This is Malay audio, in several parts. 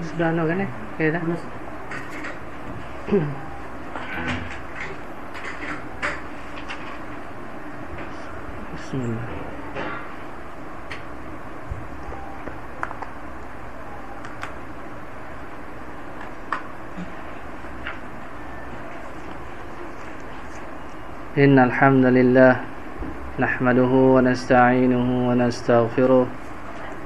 Sudah. Bismillah. إن الحمد لله نحمده ونستعينه ونستغفره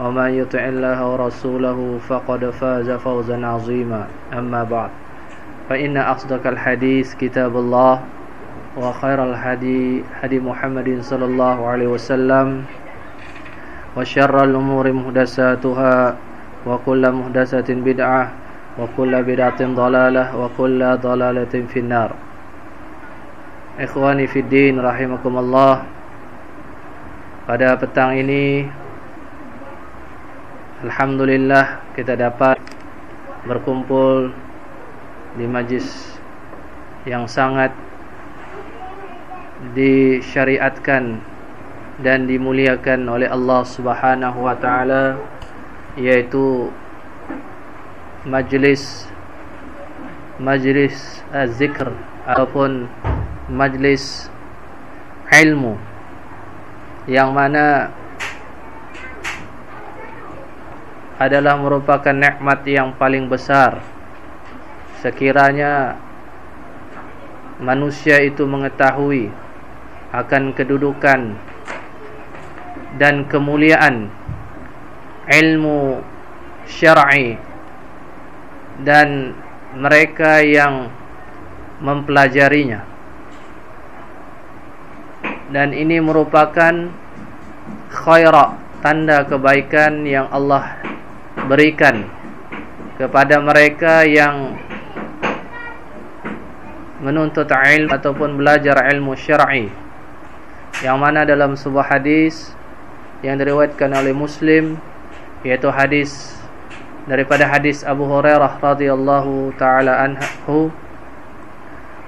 ومن يطع الله ورسوله فقد فاز فوزا عظيما. أما بعد فإن أصدق الحديث كتاب الله وخير الحدي حدي محمد صلى الله عليه وسلم وشر الأمور محدثاتها وكل محدثة بدعة وكل بدعة ضلالة وكل ضلالة في النار. Ikhwani fi din rahimakumullah Pada petang ini Alhamdulillah kita dapat berkumpul di majlis yang sangat disyariatkan dan dimuliakan oleh Allah Subhanahu wa taala yaitu majlis majlis az-zikr ataupun majlis ilmu yang mana adalah merupakan nikmat yang paling besar. Sekiranya manusia itu mengetahui akan kedudukan dan kemuliaan ilmu syar'i dan mereka yang mempelajarinya. Dan ini merupakan khaira tanda kebaikan yang Allah berikan kepada mereka yang menuntut ilmu ataupun belajar ilmu syar'i. Yang mana dalam sebuah hadis yang diriwayatkan oleh Muslim yaitu hadis daripada hadis Abu Hurairah radhiyallahu taala anhu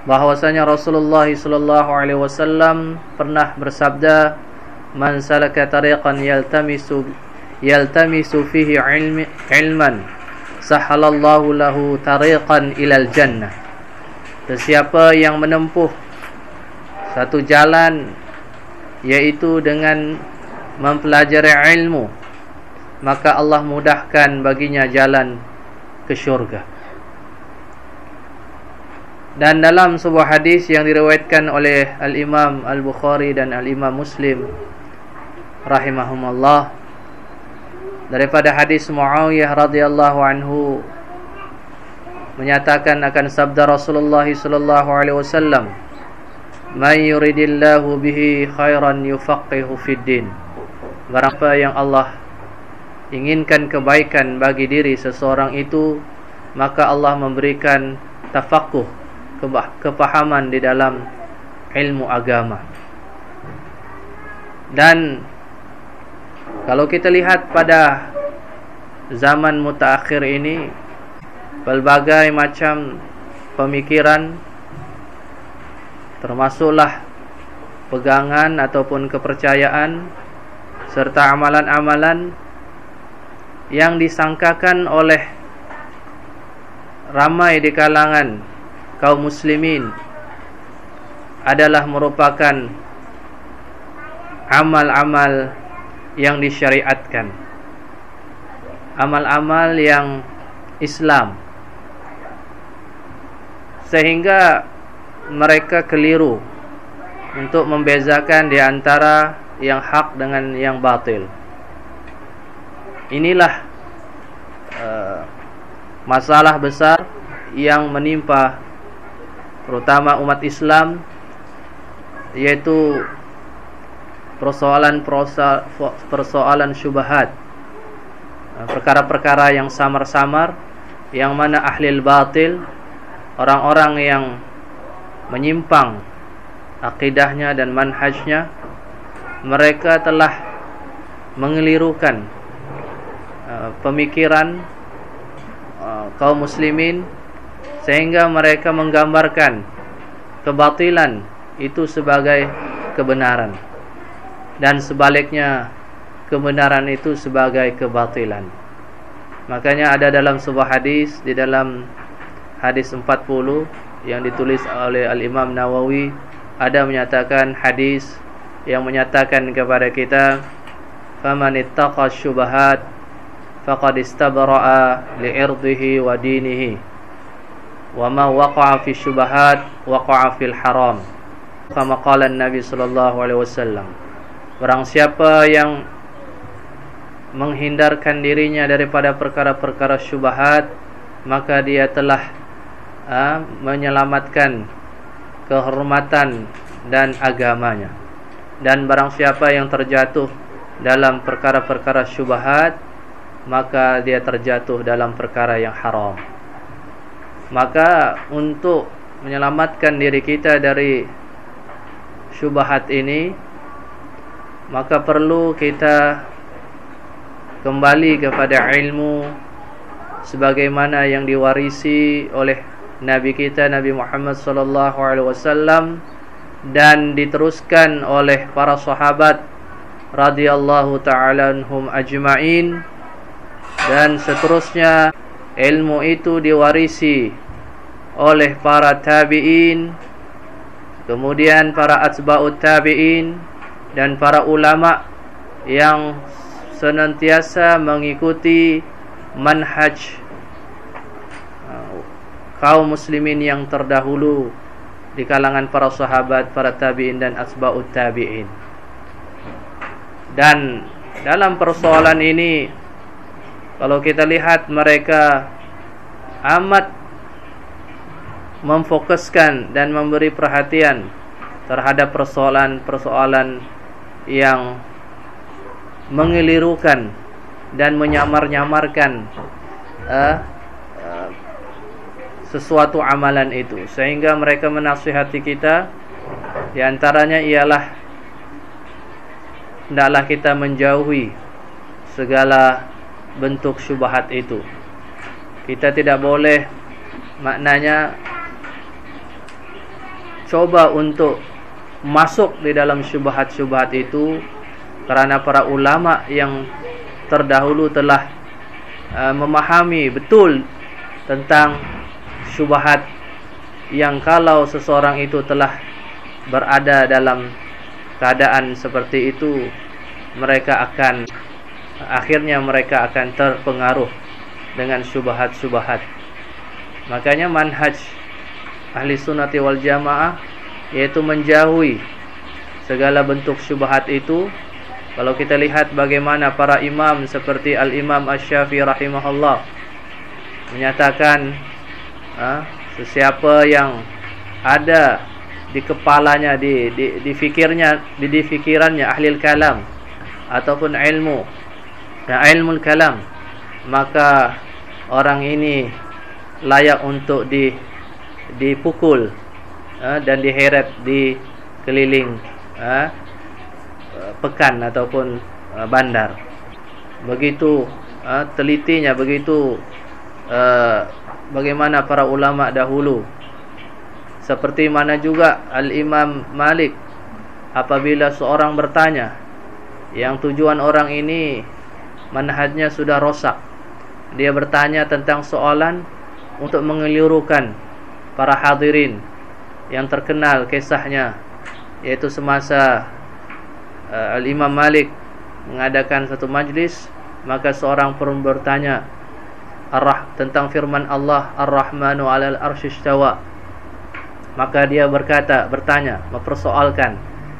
bahwasanya Rasulullah sallallahu alaihi wasallam pernah bersabda man salaka tariqan yaltamisu yaltamisu fihi ilman sahalallahu lahu tariqan ilal jannah Sesiapa yang menempuh satu jalan yaitu dengan mempelajari ilmu maka Allah mudahkan baginya jalan ke syurga. Dan dalam sebuah hadis yang diriwayatkan oleh Al-Imam Al-Bukhari dan Al-Imam Muslim rahimahumullah daripada hadis Muawiyah radhiyallahu anhu menyatakan akan sabda Rasulullah sallallahu alaihi wasallam Man yuridillahu bihi khairan yufaqihu fid din. Barang apa yang Allah inginkan kebaikan bagi diri seseorang itu maka Allah memberikan tafakuh kepahaman di dalam ilmu agama. Dan kalau kita lihat pada zaman mutaakhir ini pelbagai macam pemikiran termasuklah pegangan ataupun kepercayaan serta amalan-amalan yang disangkakan oleh ramai di kalangan kaum muslimin adalah merupakan amal-amal yang disyariatkan. Amal-amal yang Islam. Sehingga mereka keliru untuk membezakan di antara yang hak dengan yang batil. Inilah uh, masalah besar yang menimpa terutama umat Islam yaitu persoalan persoalan syubhat. Uh, perkara-perkara yang samar-samar yang mana ahli batil orang-orang yang menyimpang akidahnya dan manhajnya mereka telah mengelirukan Uh, pemikiran uh, kaum muslimin sehingga mereka menggambarkan kebatilan itu sebagai kebenaran dan sebaliknya kebenaran itu sebagai kebatilan. Makanya ada dalam sebuah hadis di dalam hadis 40 yang ditulis oleh al-Imam Nawawi ada menyatakan hadis yang menyatakan kepada kita faman ittaqa syubhat faqad istabra'a li'irdihi wa dinihi. Wa ma waqa'a fi syubahat waqa'a fil haram. Kama qala nabi sallallahu alaihi wasallam barang siapa yang menghindarkan dirinya daripada perkara-perkara syubhat maka dia telah ha, menyelamatkan kehormatan dan agamanya dan barang siapa yang terjatuh dalam perkara-perkara syubhat maka dia terjatuh dalam perkara yang haram. Maka untuk menyelamatkan diri kita dari syubhat ini maka perlu kita kembali kepada ilmu sebagaimana yang diwarisi oleh nabi kita Nabi Muhammad sallallahu alaihi wasallam dan diteruskan oleh para sahabat radhiyallahu taala anhum ajma'in. Dan seterusnya ilmu itu diwarisi oleh para tabi'in kemudian para atba'ut tabi'in dan para ulama yang senantiasa mengikuti manhaj uh, kaum muslimin yang terdahulu di kalangan para sahabat, para tabi'in dan atba'ut tabi'in. Dan dalam persoalan ini kalau kita lihat mereka amat memfokuskan dan memberi perhatian terhadap persoalan-persoalan yang mengelirukan dan menyamar-nyamarkan uh, uh, sesuatu amalan itu. Sehingga mereka menasihati kita. Di antaranya ialah hendaklah kita menjauhi segala bentuk syubhat itu. Kita tidak boleh maknanya coba untuk masuk di dalam syubhat-syubhat itu kerana para ulama yang terdahulu telah uh, memahami betul tentang syubhat yang kalau seseorang itu telah berada dalam keadaan seperti itu mereka akan akhirnya mereka akan terpengaruh dengan syubhat-syubhat. Makanya manhaj ahli sunnati wal jamaah yaitu menjauhi segala bentuk syubhat itu. Kalau kita lihat bagaimana para imam seperti al-imam asy-syafi'i rahimahullah menyatakan ha, sesiapa yang ada di kepalanya di di di fikirnya di di fikirannya ahli kalam ataupun ilmu dan ilmu kalam maka orang ini layak untuk di dipukul ha, dan diheret di keliling ha, pekan ataupun bandar. Begitu telitinya begitu bagaimana para ulama dahulu. Seperti mana juga al-Imam Malik apabila seorang bertanya yang tujuan orang ini manhajnya sudah rosak. Dia bertanya tentang soalan untuk mengelirukan para hadirin yang terkenal kisahnya yaitu semasa uh, al-Imam Malik mengadakan satu majlis maka seorang pun bertanya Ar-Rah tentang firman Allah Ar-Rahmanu 'alal arsyistawa. Maka dia berkata, bertanya, mempersoalkan,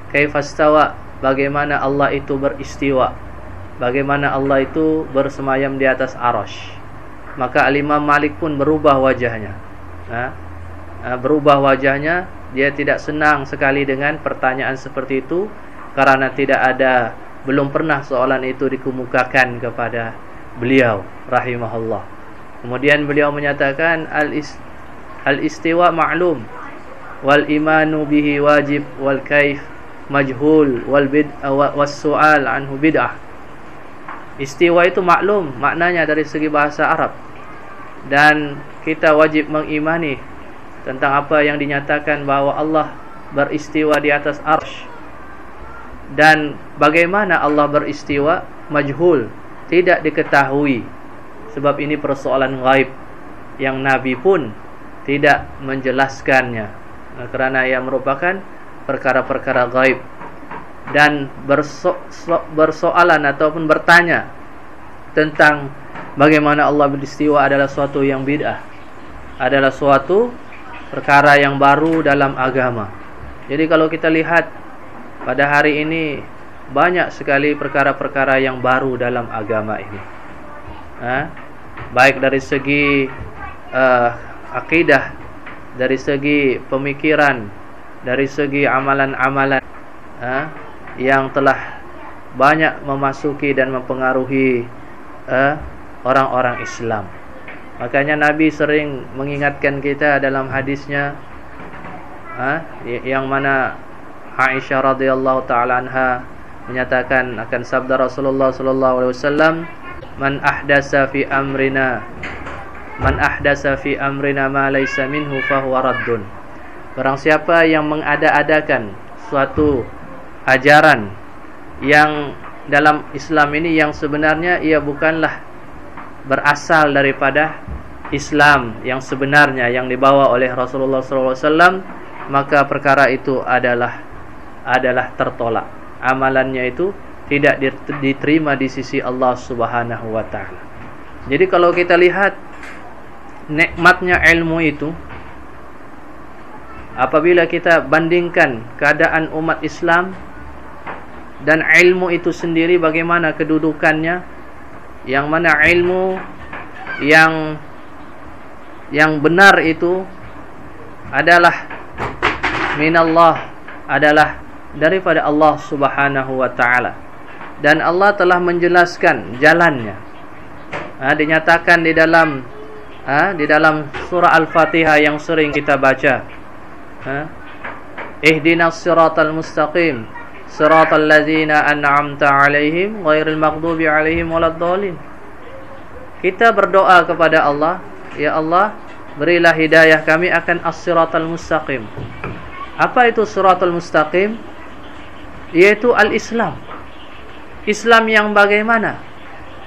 kaifastawa? Bagaimana Allah itu beristiwa? Bagaimana Allah itu bersemayam di atas arasy? Maka Al-Imam Malik pun berubah wajahnya. Ha? Berubah wajahnya, dia tidak senang sekali dengan pertanyaan seperti itu karena tidak ada belum pernah soalan itu dikemukakan kepada beliau rahimahullah. Kemudian beliau menyatakan al-istiwa ma'lum wal imanu bihi wajib wal kaif majhul wal bid was su'al anhu bid'ah. Istiwa itu maklum maknanya dari segi bahasa Arab. Dan kita wajib mengimani tentang apa yang dinyatakan bahawa Allah beristiwa di atas arsh. Dan bagaimana Allah beristiwa? Majhul. Tidak diketahui. Sebab ini persoalan gaib yang Nabi pun tidak menjelaskannya. Nah, kerana ia merupakan perkara-perkara gaib dan berso bersoalan ataupun bertanya tentang bagaimana Allah beristiwa adalah suatu yang bid'ah. Adalah suatu perkara yang baru dalam agama. Jadi kalau kita lihat pada hari ini banyak sekali perkara-perkara yang baru dalam agama ini. Ha? baik dari segi uh, akidah dari segi pemikiran dari segi amalan-amalan uh, yang telah banyak memasuki dan mempengaruhi uh, orang-orang Islam makanya Nabi sering mengingatkan kita dalam hadisnya uh, yang mana Aisyah radhiyallahu taala anha menyatakan akan sabda Rasulullah sallallahu alaihi wasallam man ahdasa fi amrina man ahdasa fi amrina ma laysa minhu fa huwa raddun. Barang siapa yang mengada-adakan suatu ajaran yang dalam Islam ini yang sebenarnya ia bukanlah berasal daripada Islam yang sebenarnya yang dibawa oleh Rasulullah SAW maka perkara itu adalah adalah tertolak amalannya itu tidak diterima di sisi Allah Subhanahu wa taala. Jadi kalau kita lihat nikmatnya ilmu itu apabila kita bandingkan keadaan umat Islam dan ilmu itu sendiri bagaimana kedudukannya yang mana ilmu yang yang benar itu adalah minallah adalah daripada Allah Subhanahu wa taala dan Allah telah menjelaskan jalannya. Ha, dinyatakan di dalam ha, di dalam surah Al-Fatihah yang sering kita baca. Ha? Ihdinas siratal mustaqim. Siratal ladzina an'amta 'alaihim ghairil maghdubi 'alaihim waladdallin. Kita berdoa kepada Allah, ya Allah, berilah hidayah kami akan as-siratal mustaqim. Apa itu siratal mustaqim? Yaitu al-Islam. Islam yang bagaimana?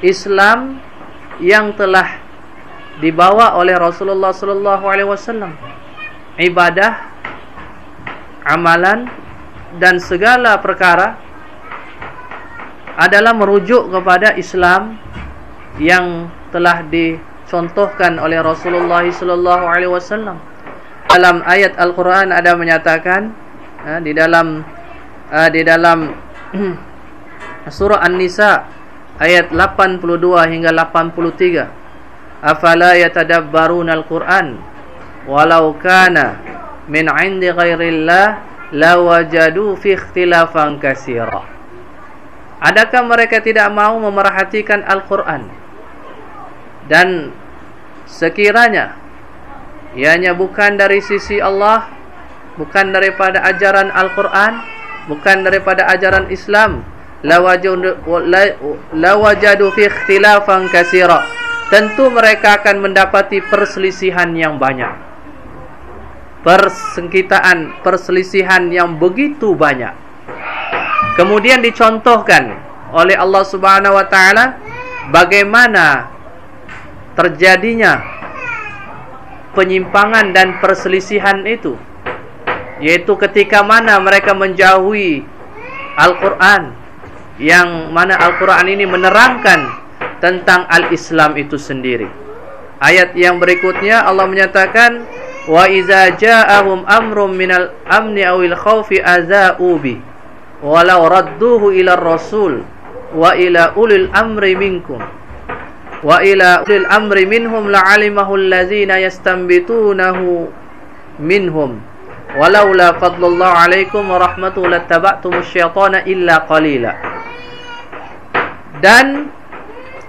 Islam yang telah dibawa oleh Rasulullah wasallam. Ibadah, amalan dan segala perkara adalah merujuk kepada Islam yang telah dicontohkan oleh Rasulullah sallallahu alaihi wasallam. Dalam ayat Al-Qur'an ada menyatakan ha, di dalam ha, di dalam surah An-Nisa ayat 82 hingga 83 afala yatadabbaruna al-Qur'an? Walau kana min 'indi ghairillah lawajadu fi ikhtilafan katsira Adakah mereka tidak mau memerhatikan Al-Quran Dan sekiranya Ianya bukan dari sisi Allah Bukan daripada ajaran Al-Quran Bukan daripada ajaran Islam Lawajadu fi ikhtilafan kasira tentu mereka akan mendapati perselisihan yang banyak. Persengkitaan, perselisihan yang begitu banyak. Kemudian dicontohkan oleh Allah Subhanahu wa taala bagaimana terjadinya penyimpangan dan perselisihan itu yaitu ketika mana mereka menjauhi Al-Qur'an yang mana Al-Qur'an ini menerangkan tentang al-Islam itu sendiri. Ayat yang berikutnya Allah menyatakan wa iza ja'ahum amrun minal amni awil khawfi aza'u bi walau radduhu ila rasul wa ila ulil amri minkum wa ila ulil amri minhum la'alimahu allazina yastanbitunahu minhum. Walaula fadlullah alaikum wa rahmatuhu lattaba'tumus syaitana illa qalila. Dan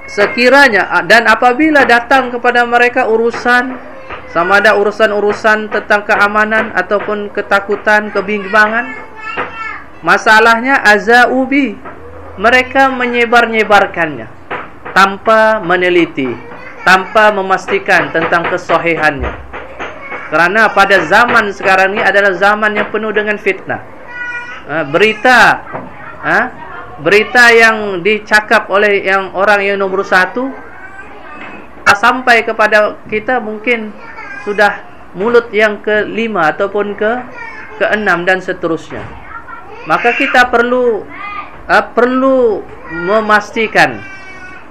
sekiranya dan apabila datang kepada mereka urusan sama ada urusan-urusan tentang keamanan ataupun ketakutan, kebimbangan masalahnya azaubi mereka menyebar-nyebarkannya tanpa meneliti tanpa memastikan tentang kesahihannya kerana pada zaman sekarang ini adalah zaman yang penuh dengan fitnah. Ha, berita ha, berita yang dicakap oleh yang orang yang nombor satu sampai kepada kita mungkin sudah mulut yang kelima ataupun ke keenam dan seterusnya. Maka kita perlu uh, perlu memastikan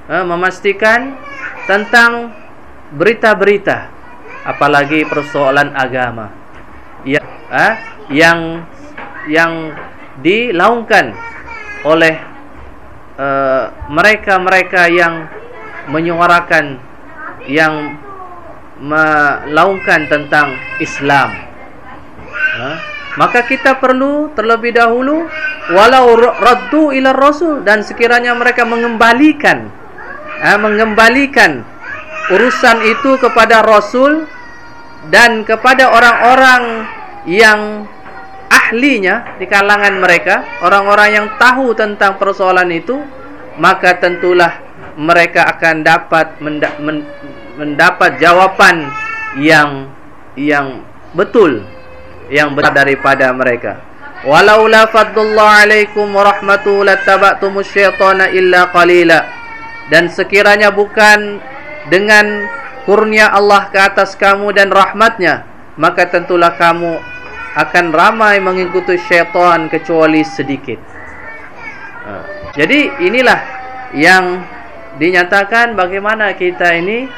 uh, memastikan tentang berita-berita apalagi persoalan agama ya uh, yang yang dilaungkan oleh uh, mereka-mereka uh, yang menyuarakan yang melaungkan tentang Islam. Ha? Maka kita perlu terlebih dahulu walau raddu ila rasul dan sekiranya mereka mengembalikan ha, mengembalikan urusan itu kepada rasul dan kepada orang-orang yang ahlinya di kalangan mereka, orang-orang yang tahu tentang persoalan itu, maka tentulah mereka akan dapat mendapat jawapan yang yang betul yang benar daripada mereka. Walau la fadlullah alaikum wa rahmatuhu lattaba'tumus syaitana illa qalila. Dan sekiranya bukan dengan kurnia Allah ke atas kamu dan rahmatnya, maka tentulah kamu akan ramai mengikuti syaitan kecuali sedikit. Ha. Jadi inilah yang dinyatakan bagaimana kita ini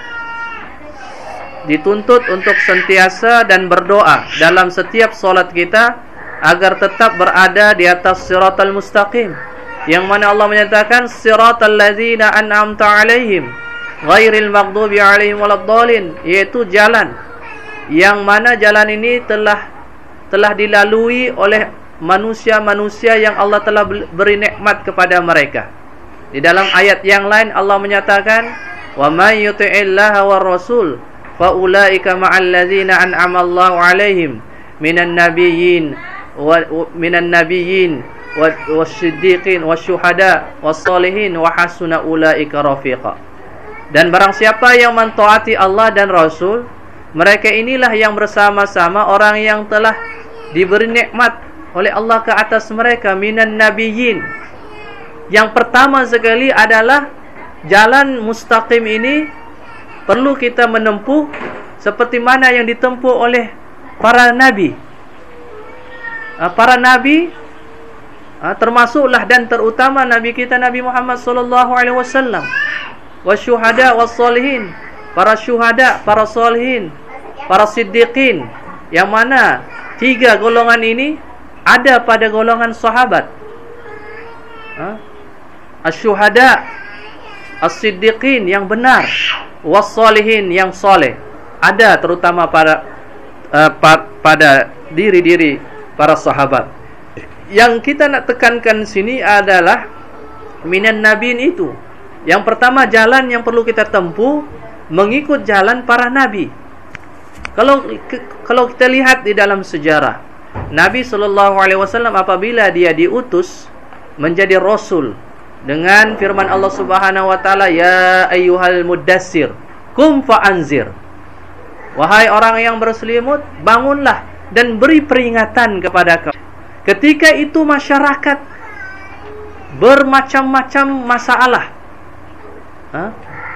dituntut untuk sentiasa dan berdoa dalam setiap solat kita agar tetap berada di atas siratal mustaqim yang mana Allah menyatakan siratal ladzina an'amta alaihim ghairil maghdubi alaihim waladdallin yaitu jalan yang mana jalan ini telah telah dilalui oleh manusia-manusia yang Allah telah beri nikmat kepada mereka. Di dalam ayat yang lain Allah menyatakan, "Wa may yuti'illaha war rasul fa ulaika ma'al ladzina an'ama Allahu 'alaihim minan nabiyyin wa minan nabiyyin wasiddiqin wasyuhada wassalihin wa hasuna ulaika rafiqa. Dan barang siapa yang mentaati Allah dan Rasul mereka inilah yang bersama-sama orang yang telah diberi nikmat oleh Allah ke atas mereka minan nabiyyin. Yang pertama sekali adalah jalan mustaqim ini perlu kita menempuh seperti mana yang ditempuh oleh para nabi. Ah, para nabi ha, termasuklah dan terutama nabi kita Nabi Muhammad sallallahu alaihi wasallam. Wasyuhada wassalihin para syuhada para salihin para siddiqin. Yang mana tiga golongan ini ada pada golongan sahabat. Ha? asyuhada as-siddiqin yang benar wassalihin yang soleh ada terutama pada uh, pada diri-diri para sahabat yang kita nak tekankan sini adalah minan nabiin itu. Yang pertama jalan yang perlu kita tempuh mengikut jalan para nabi. Kalau kalau kita lihat di dalam sejarah Nabi sallallahu alaihi wasallam apabila dia diutus menjadi rasul dengan firman Allah Subhanahu wa taala ya ayyuhal mudassir kum fa anzir wahai orang yang berselimut bangunlah dan beri peringatan kepada kamu Ketika itu masyarakat bermacam-macam masalah. Ha?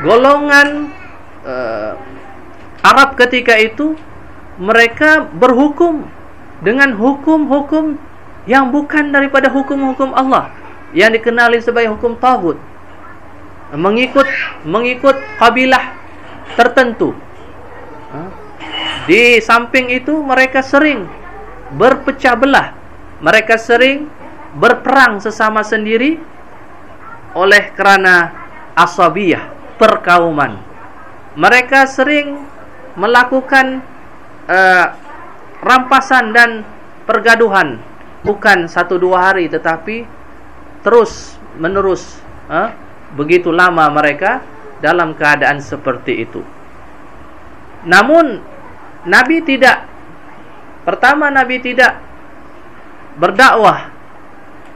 Golongan uh, Arab ketika itu mereka berhukum dengan hukum-hukum yang bukan daripada hukum-hukum Allah yang dikenali sebagai hukum tagut mengikut mengikut kabilah tertentu ha? di samping itu mereka sering berpecah belah mereka sering berperang sesama sendiri oleh kerana asabiyah perkauman. Mereka sering melakukan uh, rampasan dan pergaduhan. Bukan satu dua hari tetapi terus menerus uh, begitu lama mereka dalam keadaan seperti itu. Namun nabi tidak pertama nabi tidak berdakwah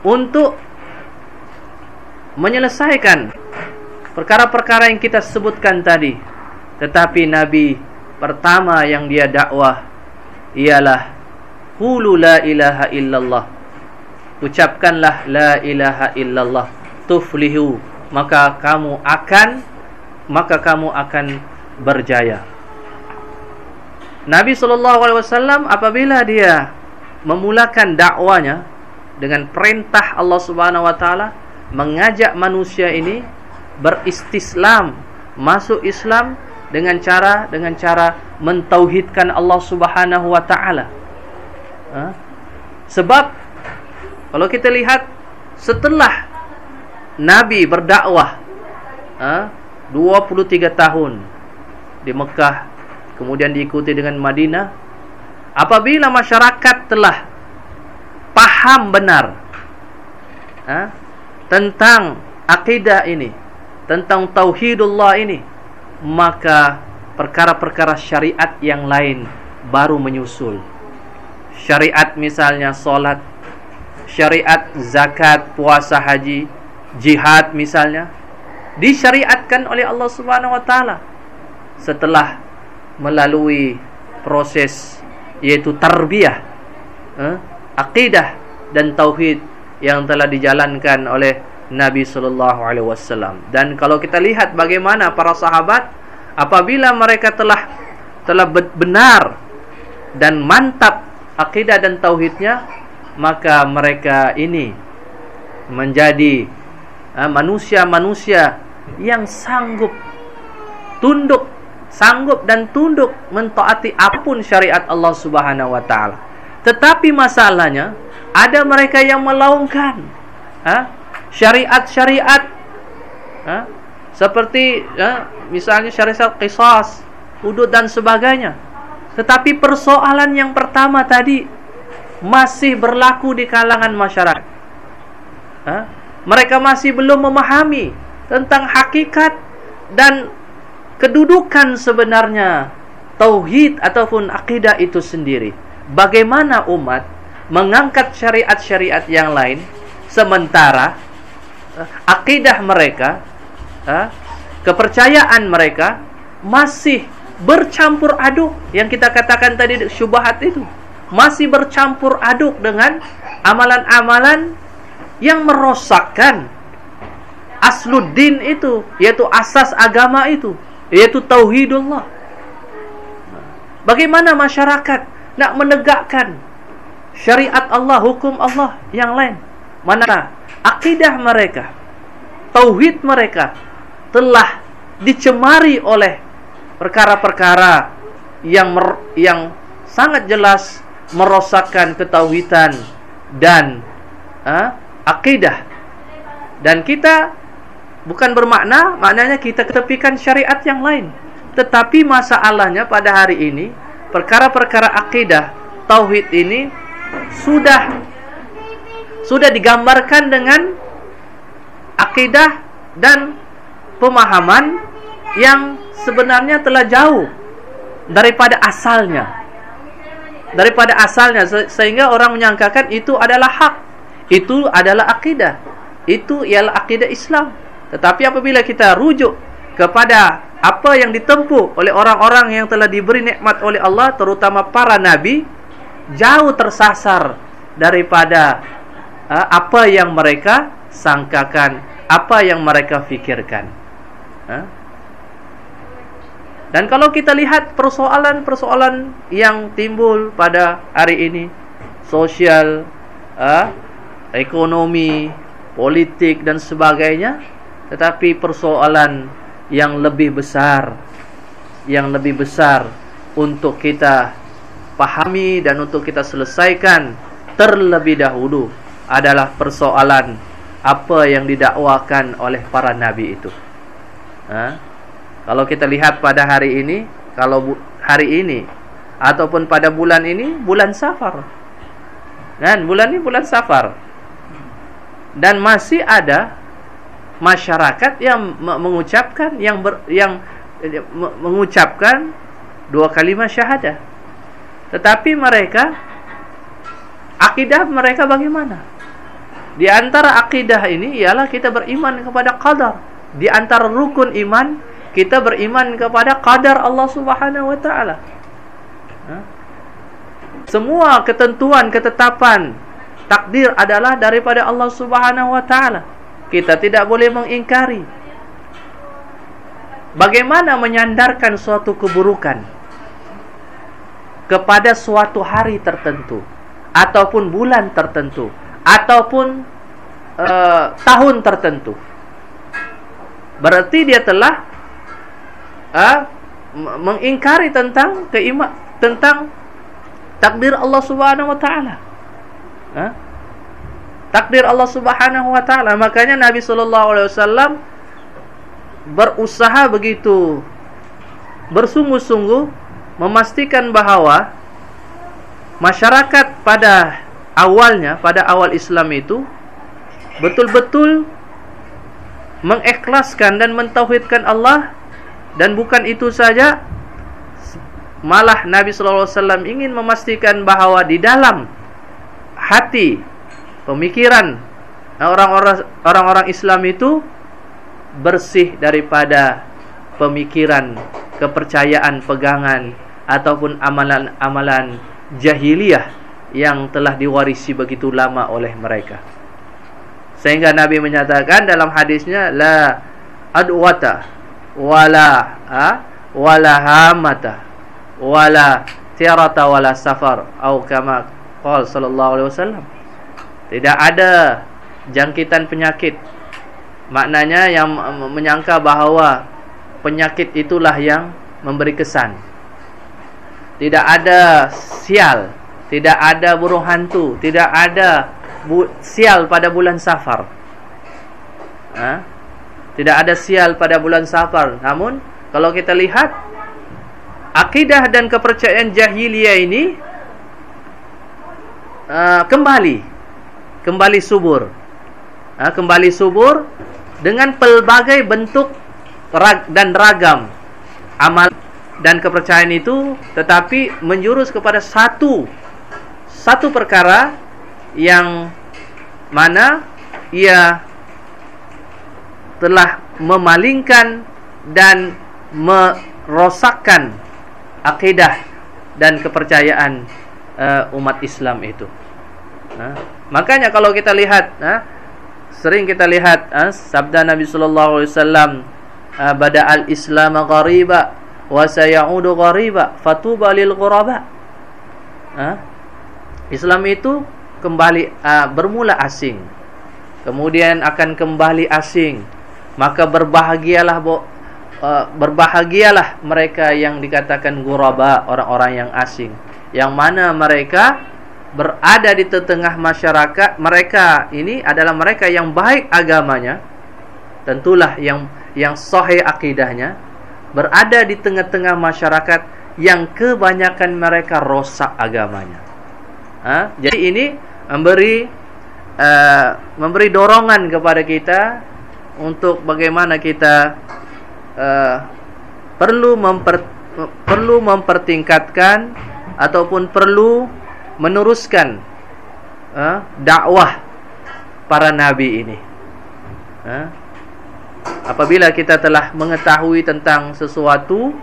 untuk menyelesaikan perkara-perkara yang kita sebutkan tadi. Tetapi nabi pertama yang dia dakwah ialah qulu la ilaha illallah. Ucapkanlah la ilaha illallah. Tuflihu maka kamu akan maka kamu akan berjaya. Nabi sallallahu alaihi wasallam apabila dia memulakan dakwanya dengan perintah Allah Subhanahu wa taala mengajak manusia ini beristislam masuk Islam dengan cara dengan cara mentauhidkan Allah Subhanahu wa taala. Ha? Sebab kalau kita lihat setelah Nabi berdakwah ha? 23 tahun di Mekah kemudian diikuti dengan Madinah apabila masyarakat telah paham benar ha, tentang akidah ini tentang tauhidullah ini maka perkara-perkara syariat yang lain baru menyusul. Syariat misalnya solat syariat zakat puasa haji jihad misalnya disyariatkan oleh Allah Subhanahu wa taala setelah melalui proses yaitu tarbiyah eh, akidah dan tauhid yang telah dijalankan oleh Nabi sallallahu alaihi wasallam. Dan kalau kita lihat bagaimana para sahabat apabila mereka telah telah benar dan mantap akidah dan tauhidnya maka mereka ini menjadi eh, manusia-manusia yang sanggup tunduk sanggup dan tunduk mentaati apapun syariat Allah Subhanahu wa taala. Tetapi masalahnya ada mereka yang melaungkan ha? syariat-syariat ha? seperti ha? misalnya syariat qisas, hudud dan sebagainya. Tetapi persoalan yang pertama tadi masih berlaku di kalangan masyarakat. Ha? Mereka masih belum memahami tentang hakikat dan kedudukan sebenarnya tauhid ataupun akidah itu sendiri. Bagaimana umat mengangkat syariat-syariat yang lain sementara uh, akidah mereka, uh, kepercayaan mereka masih bercampur aduk yang kita katakan tadi syubhat itu masih bercampur aduk dengan amalan-amalan yang merosakkan asluddin itu yaitu asas agama itu yaitu tauhidullah bagaimana masyarakat nak menegakkan syariat Allah hukum Allah yang lain? Mana akidah mereka tauhid mereka telah dicemari oleh perkara-perkara yang mer, yang sangat jelas merosakkan ketauhidan dan uh, akidah. Dan kita bukan bermakna maknanya kita ketepikan syariat yang lain. Tetapi masalahnya pada hari ini perkara-perkara akidah tauhid ini sudah sudah digambarkan dengan akidah dan pemahaman yang sebenarnya telah jauh daripada asalnya. Daripada asalnya sehingga orang menyangkakan itu adalah hak itu adalah akidah itu ialah akidah Islam tetapi apabila kita rujuk kepada apa yang ditempuh oleh orang-orang yang telah diberi nikmat oleh Allah terutama para nabi jauh tersasar daripada uh, apa yang mereka sangkakan apa yang mereka fikirkan. Uh, dan kalau kita lihat persoalan-persoalan yang timbul pada hari ini, sosial, uh, ekonomi, politik dan sebagainya, tetapi persoalan yang lebih besar, yang lebih besar untuk kita pahami dan untuk kita selesaikan terlebih dahulu adalah persoalan apa yang didakwakan oleh para nabi itu. Uh, kalau kita lihat pada hari ini, kalau hari ini ataupun pada bulan ini, bulan Safar. Kan? Bulan ini bulan Safar. Dan masih ada masyarakat yang mengucapkan yang ber, yang mengucapkan dua kalimat syahadah. Tetapi mereka akidah mereka bagaimana? Di antara akidah ini ialah kita beriman kepada qadar. Di antara rukun iman kita beriman kepada qadar Allah Subhanahu wa taala. Ha? Semua ketentuan, ketetapan, takdir adalah daripada Allah Subhanahu wa taala. Kita tidak boleh mengingkari. Bagaimana menyandarkan suatu keburukan kepada suatu hari tertentu ataupun bulan tertentu ataupun uh, tahun tertentu. Berarti dia telah ha, mengingkari tentang keimak tentang takdir Allah Subhanahu wa taala. Ha? Takdir Allah Subhanahu wa taala. Makanya Nabi sallallahu alaihi wasallam berusaha begitu bersungguh-sungguh memastikan bahawa masyarakat pada awalnya pada awal Islam itu betul-betul mengikhlaskan dan mentauhidkan Allah dan bukan itu saja malah Nabi sallallahu alaihi wasallam ingin memastikan bahawa di dalam hati pemikiran orang-orang Islam itu bersih daripada pemikiran, kepercayaan, pegangan ataupun amalan-amalan jahiliyah yang telah diwarisi begitu lama oleh mereka. Sehingga Nabi menyatakan dalam hadisnya la adwata wala ha? wala hamata wala tirata wala safar atau kama qol sallallahu alaihi wasallam tidak ada jangkitan penyakit. Maknanya yang menyangka bahawa penyakit itulah yang memberi kesan. Tidak ada sial tidak ada burung hantu tidak ada sial pada bulan safar. Ha? Tidak ada sial pada bulan safar. Namun Kalau kita lihat Akidah dan kepercayaan jahiliyah ini uh, Kembali Kembali subur uh, Kembali subur Dengan pelbagai bentuk rag Dan ragam Amal dan kepercayaan itu tetapi menjurus kepada satu satu perkara yang mana ia telah memalingkan dan merosakkan akidah dan kepercayaan uh, umat Islam itu. Nah, makanya kalau kita lihat, nah, sering kita lihat uh, sabda Nabi Sallallahu Alaihi Wasallam, "Bada al Islam ghariba, wa sayaudu ghariba, fatuba lil ghuraba." Islam itu kembali bermula asing, kemudian akan kembali asing, maka berbahagialah Uh, berbahagialah mereka yang dikatakan guraba orang-orang yang asing. Yang mana mereka berada di tengah masyarakat mereka ini adalah mereka yang baik agamanya tentulah yang yang sahih akidahnya berada di tengah-tengah masyarakat yang kebanyakan mereka rosak agamanya ha? jadi ini memberi uh, memberi dorongan kepada kita untuk bagaimana kita uh, perlu memper, perlu mempertingkatkan ataupun perlu meneruskan uh, dakwah para nabi ini. Uh, apabila kita telah mengetahui tentang sesuatu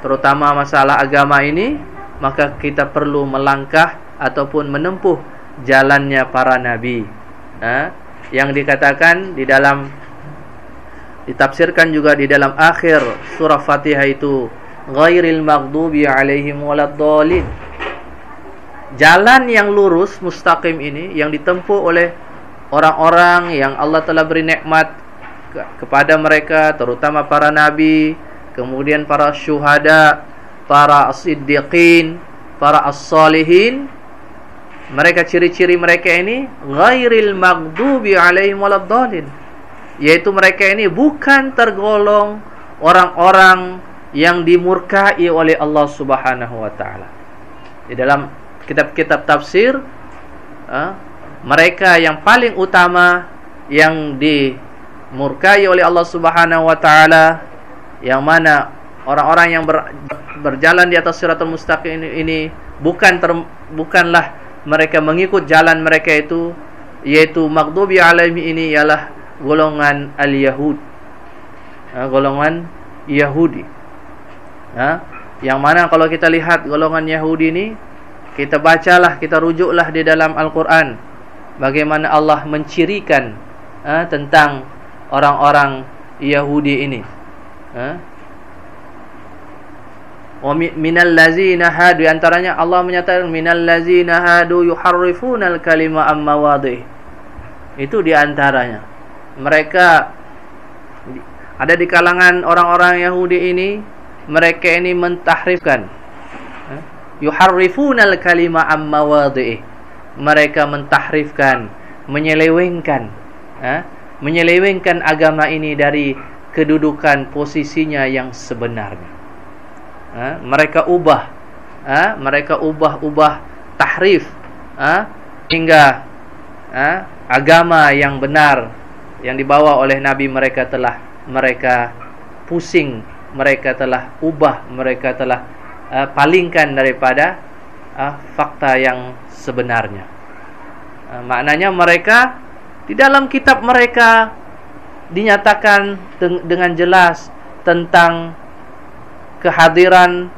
terutama masalah agama ini maka kita perlu melangkah ataupun menempuh jalannya para nabi. Uh, yang dikatakan di dalam ditafsirkan juga di dalam akhir surah Fatihah itu ghairil maghdubi alaihim waladdallin jalan yang lurus mustaqim ini yang ditempuh oleh orang-orang yang Allah telah beri nikmat kepada mereka terutama para nabi kemudian para syuhada para as-siddiqin para as-salihin mereka ciri-ciri mereka ini ghairil maghdubi alaihim waladdallin yaitu mereka ini bukan tergolong orang-orang yang dimurkai oleh Allah Subhanahu wa taala. Di dalam kitab-kitab tafsir uh, mereka yang paling utama yang dimurkai oleh Allah Subhanahu wa taala yang mana orang-orang yang ber, berjalan di atas siratul mustaqim ini, ini bukan ter, bukanlah mereka mengikut jalan mereka itu yaitu maghdubi alaihim ini ialah golongan al-Yahud. Ha, golongan Yahudi. Ha, yang mana kalau kita lihat golongan Yahudi ini, kita bacalah, kita rujuklah di dalam Al-Quran. Bagaimana Allah mencirikan ha, tentang orang-orang Yahudi ini. Ha? Wa minal lazina hadu antaranya Allah menyatakan minal lazina hadu yuharrifuna al-kalima amma wadih. Itu di antaranya mereka ada di kalangan orang-orang Yahudi ini mereka ini mentahrifkan yuharrifuna al-kalima amma wadhi'i mereka mentahrifkan menyelewengkan eh, menyelewengkan agama ini dari kedudukan posisinya yang sebenarnya. Eh, mereka ubah mereka ubah-ubah tahrif hingga agama yang benar yang dibawa oleh nabi mereka telah mereka pusing mereka telah ubah mereka telah uh, palingkan daripada uh, fakta yang sebenarnya. Uh, maknanya mereka di dalam kitab mereka dinyatakan dengan jelas tentang kehadiran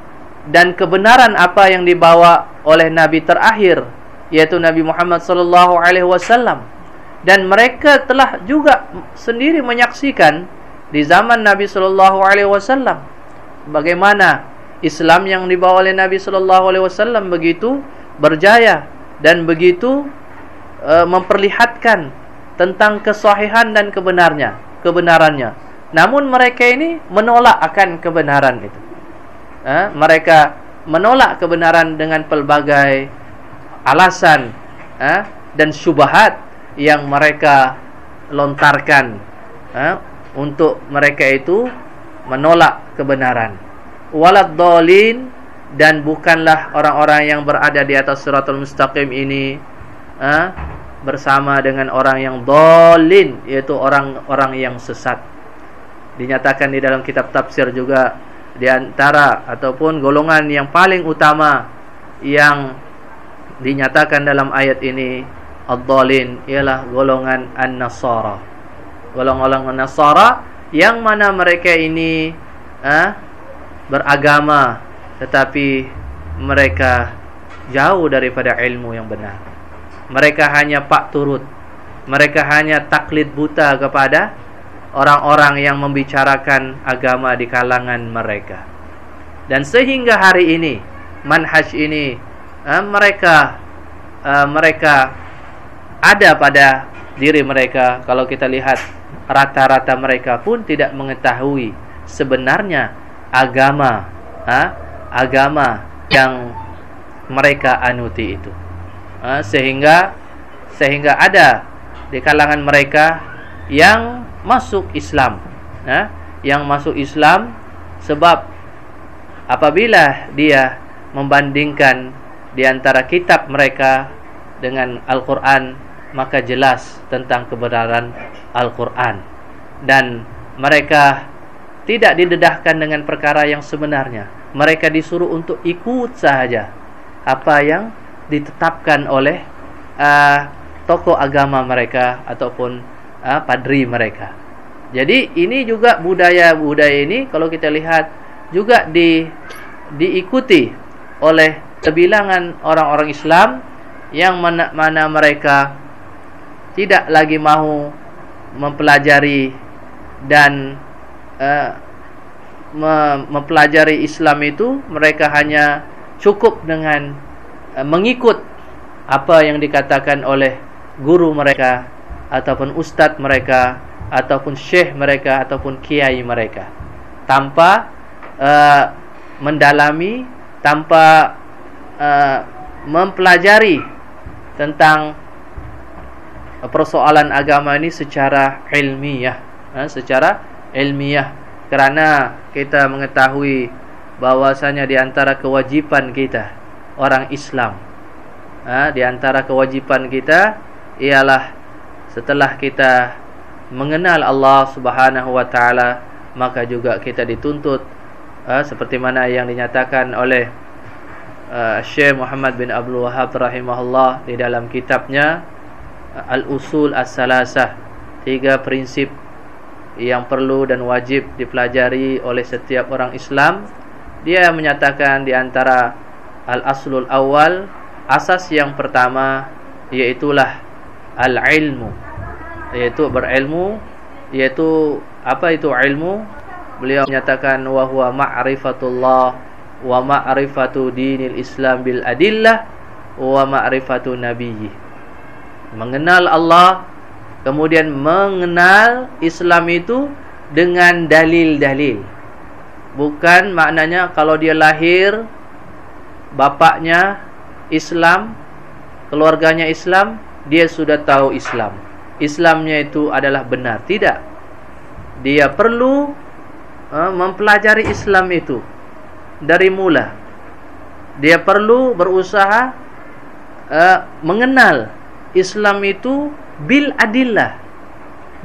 dan kebenaran apa yang dibawa oleh nabi terakhir yaitu Nabi Muhammad sallallahu alaihi wasallam. Dan mereka telah juga sendiri menyaksikan di zaman Nabi sallallahu alaihi wasallam bagaimana Islam yang dibawa oleh Nabi sallallahu alaihi wasallam begitu berjaya dan begitu uh, memperlihatkan tentang kesahihan dan kebenarnya kebenarannya. Namun mereka ini menolak akan kebenaran itu. Uh, mereka menolak kebenaran dengan pelbagai alasan uh, dan syubhat yang mereka lontarkan ha, untuk mereka itu menolak kebenaran walad dolin dan bukanlah orang-orang yang berada di atas suratul mustaqim ini ha, bersama dengan orang yang dolin yaitu orang-orang yang sesat dinyatakan di dalam kitab tafsir juga di antara ataupun golongan yang paling utama yang dinyatakan dalam ayat ini ad-dhalin ialah golongan an-nasara. Golongan an-nasara yang mana mereka ini eh, beragama tetapi mereka jauh daripada ilmu yang benar. Mereka hanya pak turut. Mereka hanya taklid buta kepada orang-orang yang membicarakan agama di kalangan mereka. Dan sehingga hari ini manhaj ini uh, mereka uh, mereka ada pada diri mereka kalau kita lihat rata-rata mereka pun tidak mengetahui sebenarnya agama uh, agama yang mereka anuti itu. Uh, sehingga sehingga ada di kalangan mereka yang masuk Islam ha? yang masuk Islam sebab apabila dia membandingkan di antara kitab mereka dengan Al-Quran maka jelas tentang kebenaran Al-Quran. Dan mereka tidak didedahkan dengan perkara yang sebenarnya mereka disuruh untuk ikut sahaja apa yang ditetapkan oleh uh, tokoh agama mereka ataupun uh, padri mereka. Jadi ini juga budaya-budaya ini kalau kita lihat juga di diikuti oleh sebilangan orang-orang Islam yang mana, mana mereka tidak lagi mahu mempelajari dan uh, mempelajari Islam itu mereka hanya cukup dengan uh, mengikut apa yang dikatakan oleh guru mereka ataupun ustaz mereka ataupun syekh mereka ataupun kiai mereka. Tanpa uh, mendalami tanpa uh, mempelajari tentang persoalan agama ini secara ilmiah secara ilmiah. Kerana kita mengetahui bahwasanya di antara kewajipan kita orang Islam uh, di antara kewajipan kita ialah setelah kita mengenal Allah Subhanahu wa taala maka juga kita dituntut uh, seperti mana yang dinyatakan oleh uh, Syekh Muhammad bin Abdul Wahab rahimahullah di dalam kitabnya Al-Usul As-Salasah tiga prinsip yang perlu dan wajib dipelajari oleh setiap orang Islam. Dia menyatakan di antara al-aslul awal asas yang pertama iaitulah al-ilmu yaitu berilmu yaitu apa itu ilmu? Beliau menyatakan wa huwa ma'rifatullah wa ma'rifatu dinil islam bil adillah wa ma'rifatu nabiyyi. Mengenal Allah kemudian mengenal Islam itu dengan dalil-dalil bukan maknanya kalau dia lahir bapaknya Islam keluarganya Islam dia sudah tahu Islam. Islamnya itu adalah benar. Tidak. Dia perlu uh, mempelajari Islam itu dari mula. Dia perlu berusaha uh, mengenal Islam itu bil adillah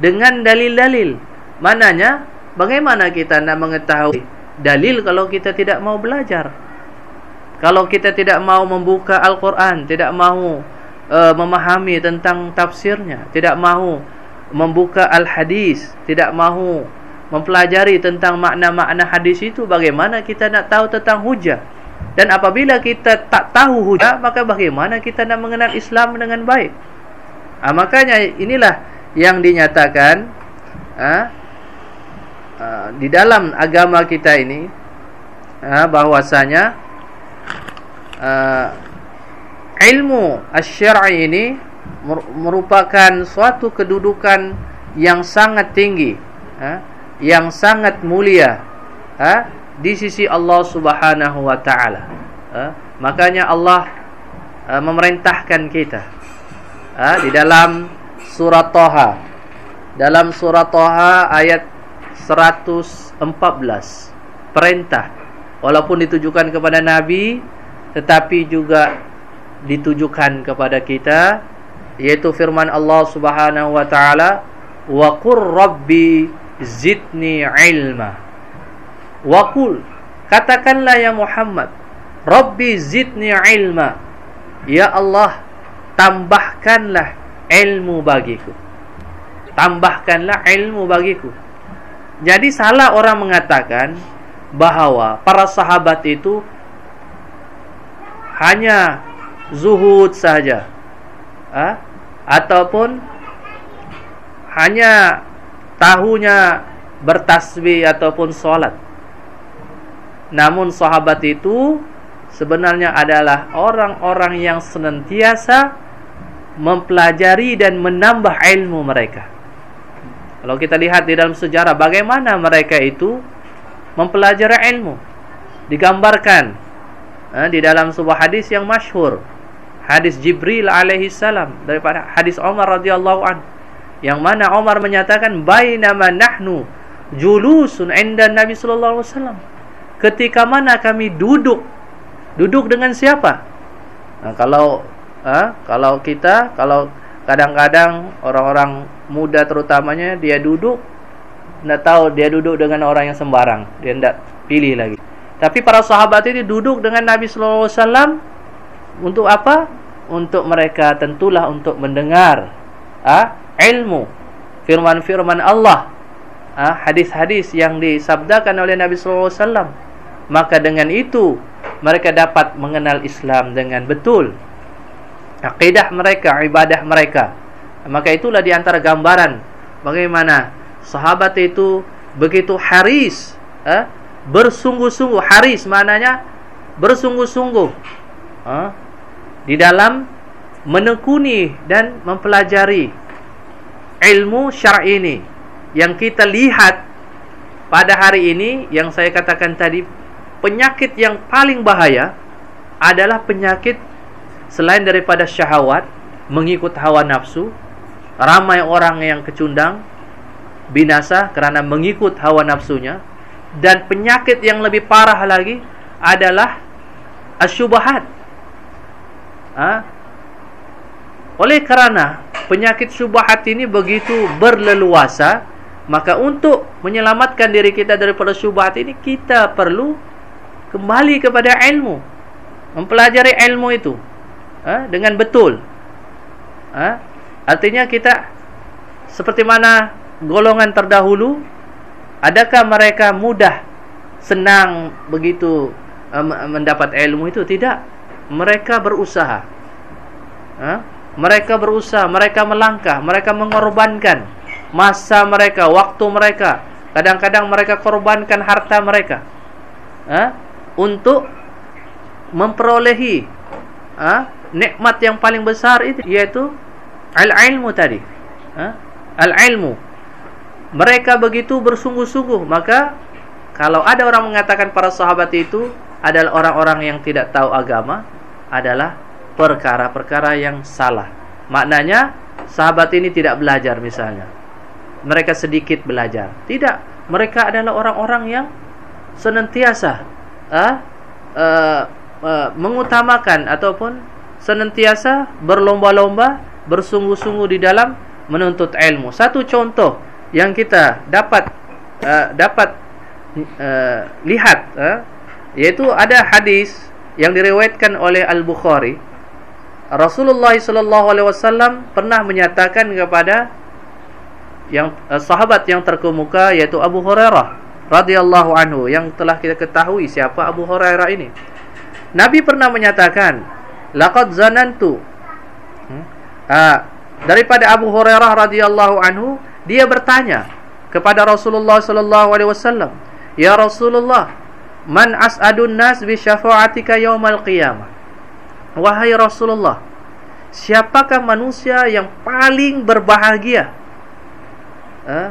dengan dalil-dalil. Mananya bagaimana kita nak mengetahui dalil kalau kita tidak mau belajar? Kalau kita tidak mau membuka Al-Quran, tidak mau uh, memahami tentang tafsirnya, tidak mahu membuka al-hadis, tidak mahu mempelajari tentang makna-makna hadis itu, bagaimana kita nak tahu tentang hujah? Dan apabila kita tak tahu hujah, maka bagaimana kita nak mengenal Islam dengan baik? Ah, makanya inilah yang dinyatakan ah, ah, di dalam agama kita ini ah, bahwasanya ah, ilmu asy-syar'i ini merupakan suatu kedudukan yang sangat tinggi ha? yang sangat mulia ha? di sisi Allah Subhanahu wa taala ha? makanya Allah ha, memerintahkan kita ha? di dalam surat Thaha dalam surat Thaha ayat 114 perintah. Walaupun ditujukan kepada nabi tetapi juga ditujukan kepada kita yaitu firman Allah Subhanahu wa taala wa qur rabbi zidni ilma. Wa qul katakanlah ya Muhammad Rabbi zidni ilma. Ya Allah tambahkanlah ilmu bagiku. Tambahkanlah ilmu bagiku. Jadi salah orang mengatakan bahawa para sahabat itu hanya zuhud saja ha? ataupun hanya tahunya bertasbih ataupun solat. Namun sahabat itu sebenarnya adalah orang-orang yang senantiasa mempelajari dan menambah ilmu mereka. Kalau kita lihat di dalam sejarah bagaimana mereka itu mempelajari ilmu? Digambarkan eh, di dalam sebuah hadis yang masyhur. Hadis Jibril alaihi salam daripada hadis Umar radhiyallahu an. Yang mana Umar menyatakan bainama nahnu julusun inda Nabi sallallahu alaihi wasallam. Ketika mana kami duduk? Duduk dengan siapa? Nah, kalau ha, kalau kita kalau kadang-kadang orang-orang muda terutamanya dia duduk tidak tahu dia duduk dengan orang yang sembarang. Dia tidak pilih lagi. Tapi para sahabat ini duduk dengan Nabi Sallallahu Alaihi Wasallam untuk apa? Untuk mereka tentulah untuk mendengar ah ilmu firman-firman Allah, ah hadis-hadis yang disabdakan oleh Nabi Sallallahu Alaihi Wasallam. Maka dengan itu mereka dapat mengenal Islam dengan betul. Akidah mereka, ibadah mereka. Maka itulah di antara gambaran bagaimana sahabat itu begitu haris eh? bersungguh-sungguh haris maknanya bersungguh-sungguh eh? di dalam menekuni dan mempelajari ilmu syar'i ini yang kita lihat pada hari ini yang saya katakan tadi penyakit yang paling bahaya adalah penyakit selain daripada syahwat mengikut hawa nafsu ramai orang yang kecundang binasa kerana mengikut hawa nafsunya dan penyakit yang lebih parah lagi adalah asyubahat ha? oleh kerana penyakit syubahat ini begitu berleluasa maka untuk menyelamatkan diri kita daripada syubahat ini kita perlu kembali kepada ilmu mempelajari ilmu itu ha? dengan betul ha? artinya kita seperti mana golongan terdahulu adakah mereka mudah senang begitu uh, mendapat ilmu itu tidak mereka berusaha ha? mereka berusaha mereka melangkah mereka mengorbankan masa mereka waktu mereka kadang-kadang mereka korbankan harta mereka ha? untuk memperolehi ha? Nikmat yang paling besar itu yaitu al-ilmu tadi. Ha? al-ilmu. Mereka begitu bersungguh-sungguh maka kalau ada orang mengatakan para sahabat itu adalah orang-orang yang tidak tahu agama adalah perkara-perkara yang salah. Maknanya sahabat ini tidak belajar misalnya. Mereka sedikit belajar. Tidak. Mereka adalah orang-orang yang senantiasa uh, uh, uh, mengutamakan ataupun senantiasa berlomba-lomba bersungguh-sungguh di dalam menuntut ilmu. Satu contoh yang kita dapat uh, dapat uh, lihat uh, yaitu ada hadis yang diriwayatkan oleh Al Bukhari Rasulullah sallallahu alaihi wasallam pernah menyatakan kepada yang uh, sahabat yang terkemuka yaitu Abu Hurairah radhiyallahu anhu yang telah kita ketahui siapa Abu Hurairah ini. Nabi pernah menyatakan laqad zanantu hmm, uh, daripada Abu Hurairah radhiyallahu anhu dia bertanya kepada Rasulullah sallallahu alaihi wasallam, "Ya Rasulullah, man as'adun nas bi syafa'atika yaumal qiyamah?" Wahai Rasulullah, siapakah manusia yang paling berbahagia eh,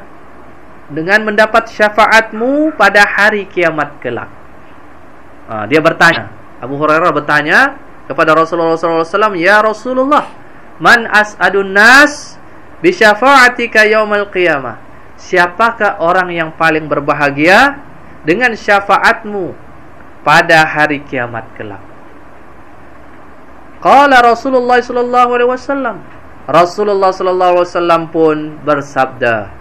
dengan mendapat syafaatmu pada hari kiamat kelak? Ha, dia bertanya. Abu Hurairah bertanya kepada Rasulullah wasallam, "Ya Rasulullah, man as'adun nas bisyafa'atika yaumal qiyamah? Siapakah orang yang paling berbahagia dengan syafaatmu pada hari kiamat kelak? Qala rasulullah wasallam. Rasulullah wasallam pun bersabda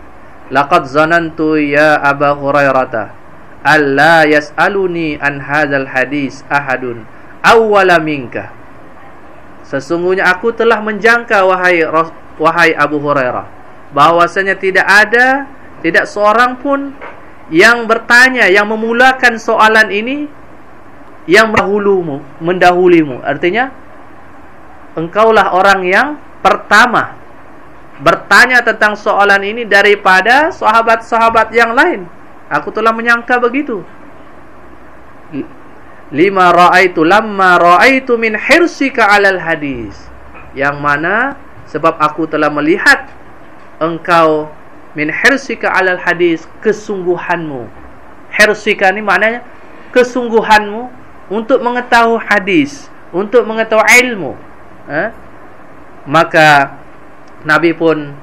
laqad zanantu ya aba hurairah alla yas'aluni an hadzal hadis ahadun awwala minka. Sesungguhnya aku telah menjangka wahai wahai Abu Hurairah. Bahwasanya tidak ada tidak seorang pun yang bertanya yang memulakan soalan ini yang mendahulumu mendahulimu. Artinya engkaulah orang yang pertama bertanya tentang soalan ini daripada sahabat-sahabat yang lain. Aku telah menyangka begitu lima raaitu lamma raaitu min hirsika alal hadis. Yang mana sebab aku telah melihat engkau min hirsika alal hadis kesungguhanmu. Hirsika ni maknanya kesungguhanmu untuk mengetahui hadis untuk mengetahui ilmu. Ha? maka nabi pun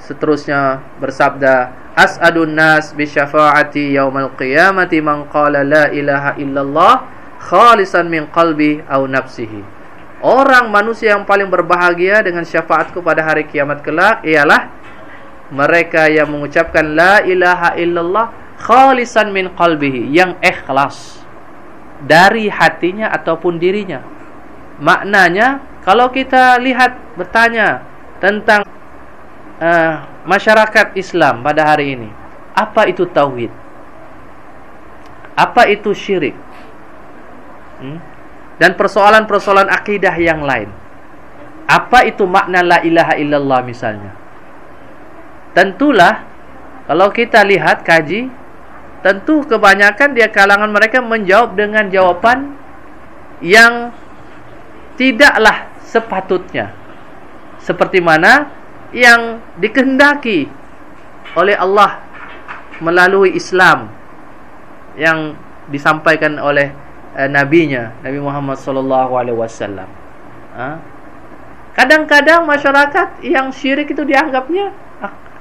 seterusnya bersabda as'adun nas bi syafaati yaumal qiyamati man qala la ilaha illallah khalisan min qalbi au nafsihi. Orang manusia yang paling berbahagia dengan syafaatku pada hari kiamat kelak ialah mereka yang mengucapkan la ilaha illallah khalisan min qalbihi yang ikhlas dari hatinya ataupun dirinya. Maknanya kalau kita lihat bertanya tentang uh, masyarakat Islam pada hari ini, apa itu tauhid? Apa itu syirik? Hmm? dan persoalan-persoalan akidah yang lain. Apa itu makna la ilaha illallah misalnya? Tentulah kalau kita lihat kaji, tentu kebanyakan dia kalangan mereka menjawab dengan jawaban yang tidaklah sepatutnya. Seperti mana yang dikehendaki oleh Allah melalui Islam yang disampaikan oleh uh, nabinya Nabi Muhammad sallallahu alaihi wasallam. Ha? Kadang-kadang masyarakat yang syirik itu dianggapnya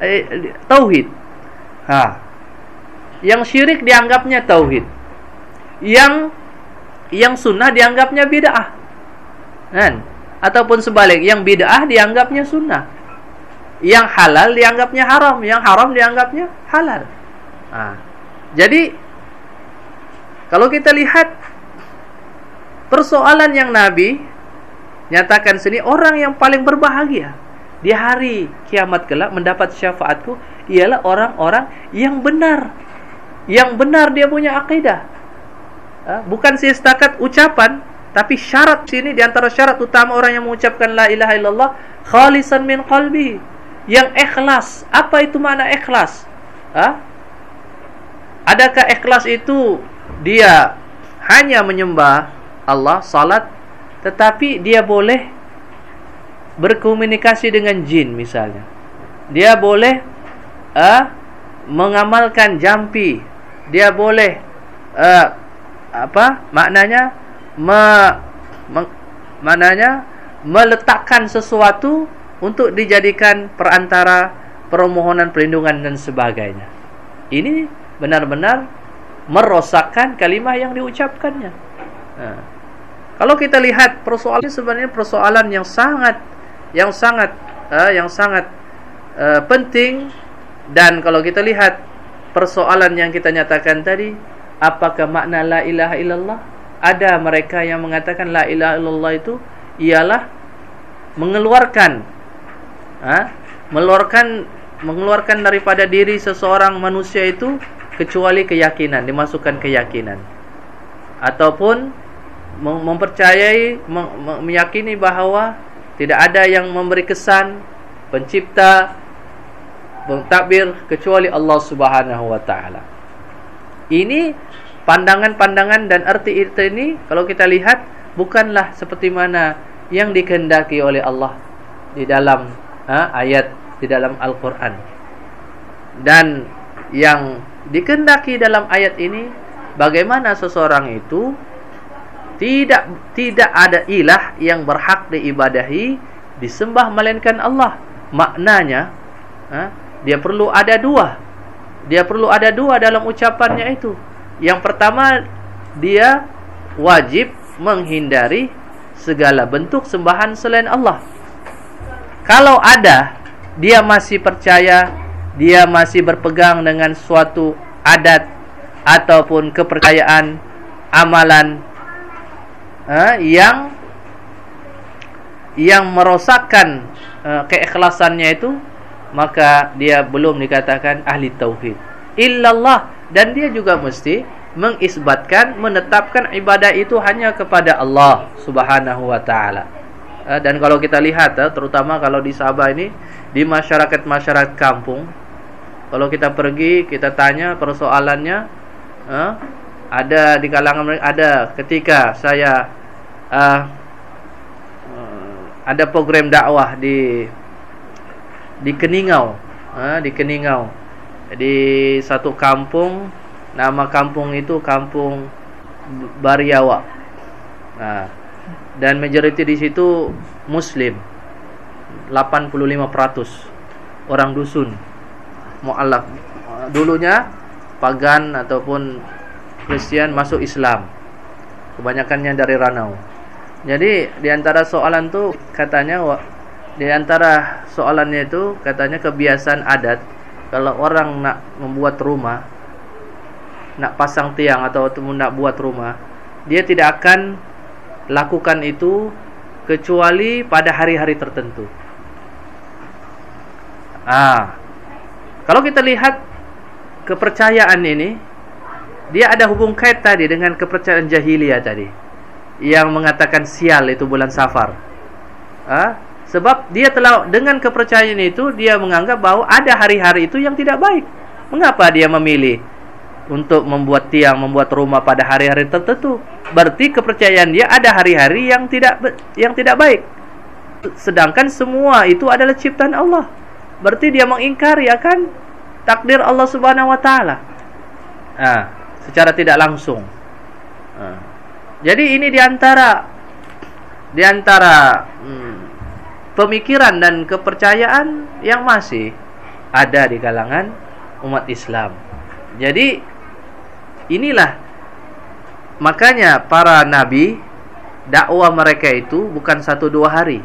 eh, tauhid. Ha. Yang syirik dianggapnya tauhid. Yang yang sunnah dianggapnya bid'ah. Kan? Ataupun sebalik, yang bid'ah dianggapnya sunnah. Yang halal dianggapnya haram, yang haram dianggapnya halal. Ha. Jadi kalau kita lihat Persoalan yang Nabi nyatakan sini orang yang paling berbahagia di hari kiamat kelak mendapat syafaatku ialah orang-orang yang benar. Yang benar dia punya akidah. Bukan setakat ucapan tapi syarat sini di antara syarat utama orang yang mengucapkan la ilaha illallah khalisan min qalbi yang ikhlas. Apa itu makna ikhlas? Ha? Adakah ikhlas itu dia hanya menyembah Allah salat tetapi dia boleh berkomunikasi dengan jin misalnya. Dia boleh uh, mengamalkan jampi. Dia boleh uh, apa maknanya me, me, maknanya meletakkan sesuatu untuk dijadikan perantara permohonan perlindungan dan sebagainya. Ini benar-benar merosakkan kalimah yang diucapkannya. Uh. Kalau kita lihat persoalan ini sebenarnya persoalan yang sangat yang sangat uh, yang sangat uh, penting dan kalau kita lihat persoalan yang kita nyatakan tadi apakah makna la ilaha illallah ada mereka yang mengatakan la ilaha illallah itu ialah mengeluarkan ha? mengeluarkan mengeluarkan daripada diri seseorang manusia itu kecuali keyakinan dimasukkan keyakinan ataupun mempercayai meyakini bahawa tidak ada yang memberi kesan pencipta takbir kecuali Allah Subhanahu wa taala. Ini pandangan-pandangan dan arti-arti ini kalau kita lihat bukanlah seperti mana yang dikehendaki oleh Allah di dalam ha, ayat di dalam Al-Qur'an. Dan yang dikehendaki dalam ayat ini bagaimana seseorang itu tidak tidak ada ilah yang berhak diibadahi disembah melainkan Allah. Maknanya ha, dia perlu ada dua. Dia perlu ada dua dalam ucapannya itu. Yang pertama dia wajib menghindari segala bentuk sembahan selain Allah. Kalau ada dia masih percaya dia masih berpegang dengan suatu adat ataupun kepercayaan amalan uh, yang yang merosakkan uh, keikhlasannya itu maka dia belum dikatakan ahli tauhid. Illallah dan dia juga mesti mengisbatkan menetapkan ibadah itu hanya kepada Allah Subhanahu wa taala. Uh, dan kalau kita lihat uh, terutama kalau di Sabah ini di masyarakat-masyarakat kampung kalau kita pergi kita tanya persoalannya uh, ada di kalangan mereka ada. Ketika saya uh, ada program dakwah di di Keningau, ha, di Keningau, di satu kampung, nama kampung itu kampung Bariawa, ha, dan majoriti di situ Muslim, 85% orang dusun, mualaf, dulunya pagan ataupun Kristen masuk Islam, kebanyakannya dari Ranau. Jadi di antara soalan tu katanya di antara soalannya itu katanya kebiasaan adat kalau orang nak membuat rumah nak pasang tiang atau nak buat rumah dia tidak akan lakukan itu kecuali pada hari-hari tertentu. Ah. Kalau kita lihat kepercayaan ini dia ada hubung kait tadi dengan kepercayaan jahiliyah tadi yang mengatakan sial itu bulan safar. Ha? Sebab dia telah dengan kepercayaan itu dia menganggap bahawa ada hari-hari itu yang tidak baik. Mengapa dia memilih untuk membuat tiang, membuat rumah pada hari-hari tertentu? Berarti kepercayaan dia ada hari-hari yang tidak yang tidak baik. Sedangkan semua itu adalah ciptaan Allah. Berarti dia mengingkari akan takdir Allah Subhanahu wa taala. Ah, secara tidak langsung. Ah. Jadi ini diantara diantara hmm, pemikiran dan kepercayaan yang masih ada di kalangan umat Islam. Jadi inilah makanya para nabi dakwah mereka itu bukan satu dua hari,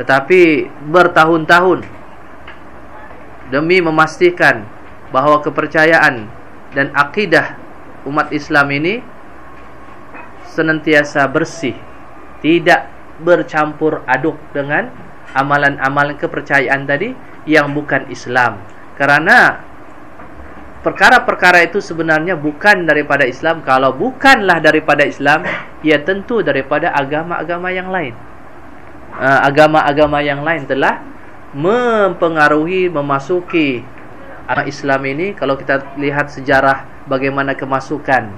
tetapi bertahun-tahun demi memastikan bahawa kepercayaan dan akidah umat Islam ini senantiasa bersih tidak bercampur aduk dengan amalan-amalan kepercayaan tadi yang bukan Islam. Karena perkara-perkara itu sebenarnya bukan daripada Islam. Kalau bukanlah daripada Islam ia tentu daripada agama-agama yang lain. Ah, agama-agama yang lain telah mempengaruhi memasuki agama Islam ini kalau kita lihat sejarah bagaimana kemasukan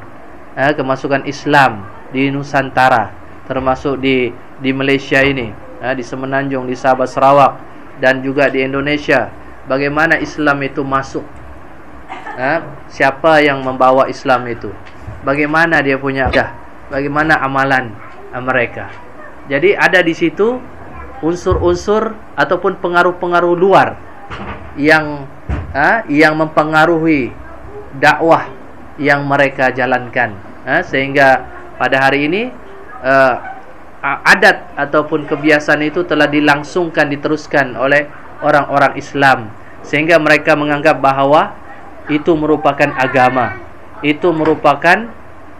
ah, kemasukan Islam di Nusantara termasuk di di Malaysia ini ha, di Semenanjung di Sabah Sarawak dan juga di Indonesia bagaimana Islam itu masuk? Ha, siapa yang membawa Islam itu? Bagaimana dia punya dah bagaimana amalan ha, mereka? Jadi ada di situ unsur-unsur ataupun pengaruh-pengaruh luar yang ha, yang mempengaruhi dakwah yang mereka jalankan. Ha, sehingga pada hari ini uh, adat ataupun kebiasaan itu telah dilangsungkan diteruskan oleh orang-orang Islam. Sehingga mereka menganggap bahawa itu merupakan agama. Itu merupakan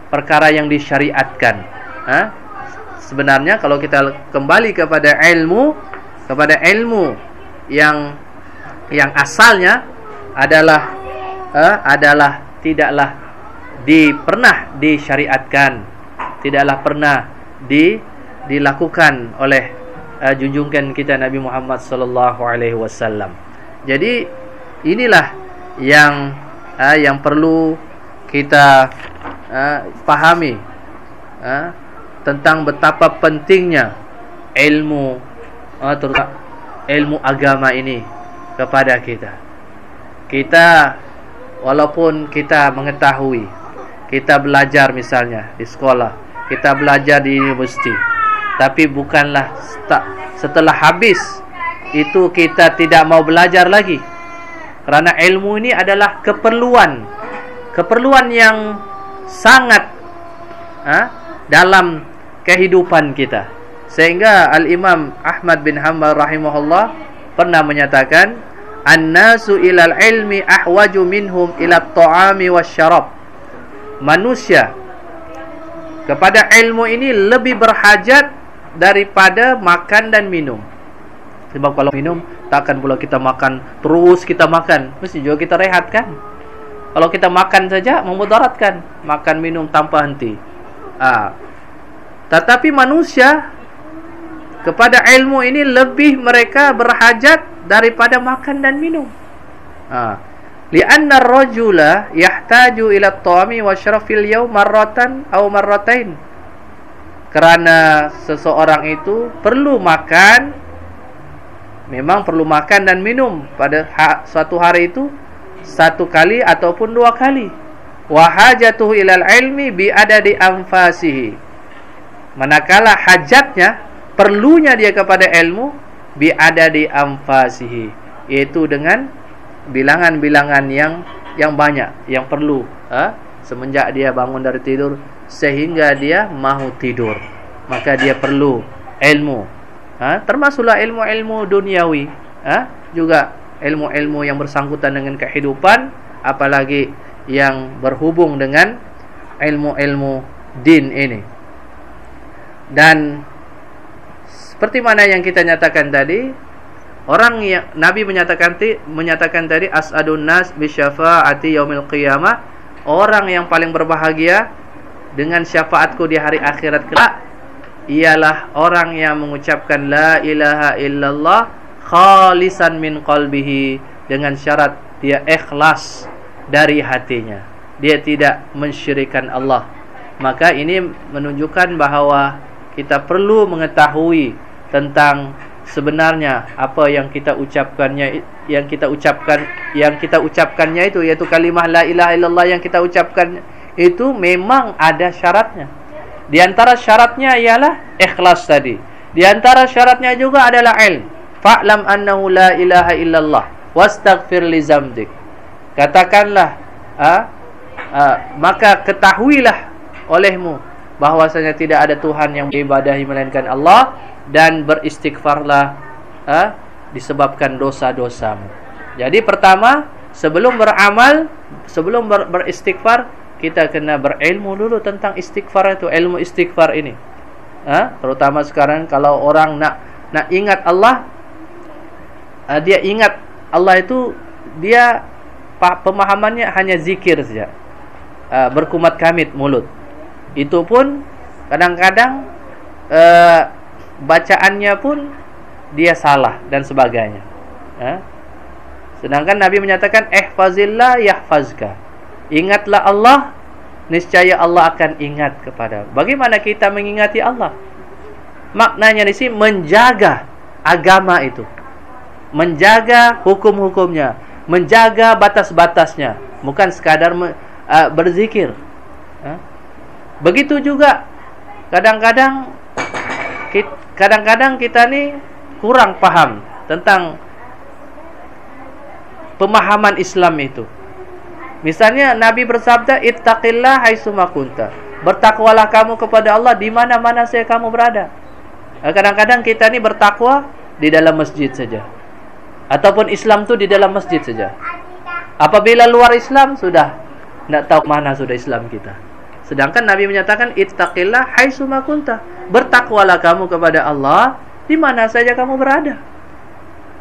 perkara yang disyariatkan. Ha? sebenarnya kalau kita kembali kepada ilmu kepada ilmu yang yang asalnya adalah uh, adalah tidaklah di pernah disyariatkan tidaklah pernah di dilakukan oleh uh, junjungan kita Nabi Muhammad sallallahu alaihi wasallam. Jadi inilah yang uh, yang perlu kita uh, pahami uh, tentang betapa pentingnya ilmu uh, terutama ilmu agama ini kepada kita. Kita walaupun kita mengetahui kita belajar misalnya di sekolah kita belajar di universiti tapi bukanlah setelah habis itu kita tidak mau belajar lagi. Kerana ilmu ini adalah keperluan keperluan yang sangat ha, dalam kehidupan kita. Sehingga al-imam Ahmad bin Hanbal rahimahullah pernah menyatakan an-nasu ilal ilmi ahwaju minhum ila at-ta'ami wasyarab manusia kepada ilmu ini lebih berhajat daripada makan dan minum. Sebab kalau minum takkan pula kita makan terus kita makan, mesti juga kita rehat kan? Kalau kita makan saja memudaratkan, makan minum tanpa henti. Ah. Tetapi manusia kepada ilmu ini lebih mereka berhajat daripada makan dan minum. Ah. Lianna ar-rajula yahtaju ila at-ta'ami wa syarafil yawm marratan aw marratain. Kerana seseorang itu perlu makan memang perlu makan dan minum pada ha suatu hari itu satu kali ataupun dua kali. Wa hajatuhu ilal ilmi bi adadi anfasihi. Manakala hajatnya perlunya dia kepada ilmu bi adadi anfasihi yaitu dengan bilangan-bilangan yang yang banyak yang perlu ha? semenjak dia bangun dari tidur sehingga dia mahu tidur maka dia perlu ilmu ha? termasuklah ilmu-ilmu duniawi ha? juga ilmu-ilmu yang bersangkutan dengan kehidupan apalagi yang berhubung dengan ilmu-ilmu din ini dan seperti mana yang kita nyatakan tadi Orang yang Nabi menyatakan menyatakan tadi as'adun nas bi syafaati yaumil qiyamah, orang yang paling berbahagia dengan syafaatku di hari akhirat kelak ialah orang yang mengucapkan la ilaha illallah khalisan min qalbihi dengan syarat dia ikhlas dari hatinya. Dia tidak mensyirikan Allah. Maka ini menunjukkan bahawa kita perlu mengetahui tentang sebenarnya apa yang kita ucapkannya yang kita ucapkan yang kita ucapkannya itu yaitu kalimah la ilaha illallah yang kita ucapkan itu memang ada syaratnya. Di antara syaratnya ialah ikhlas tadi. Di antara syaratnya juga adalah ilm. Fa'lam annahu la ilaha illallah wastaghfir li zamdik. Katakanlah ha, ha, maka ketahuilah olehmu bahwasanya tidak ada Tuhan yang diibadahi melainkan Allah dan beristighfarlah ha, disebabkan dosa-dosamu. Jadi pertama, sebelum beramal, sebelum ber beristighfar, kita kena berilmu dulu tentang istighfar itu, ilmu istighfar ini. Ha? Terutama sekarang kalau orang nak nak ingat Allah, uh, dia ingat Allah itu dia pemahamannya hanya zikir saja. Uh, berkumat kamit mulut. Itu pun kadang-kadang uh, bacaannya pun dia salah dan sebagainya. Ha? Sedangkan Nabi menyatakan ihfazillah yahfazka. Ingatlah Allah, niscaya Allah akan ingat kepada. Bagaimana kita mengingati Allah? Maknanya di sini menjaga agama itu. Menjaga hukum-hukumnya, menjaga batas-batasnya, bukan sekadar uh, berzikir. Ha? Begitu juga kadang-kadang kadang-kadang kita ni kurang paham tentang pemahaman Islam itu. Misalnya Nabi bersabda ittaqillah haitsuma kunta. Bertakwalah kamu kepada Allah di mana-mana saja kamu berada. Eh, kadang-kadang kita ni bertakwa di dalam masjid saja. Ataupun Islam tu di dalam masjid saja. Apabila luar Islam sudah tidak tahu mana sudah Islam kita. Sedangkan Nabi menyatakan ittaqillah haitsuma kunta. Bertakwalah kamu kepada Allah di mana saja kamu berada.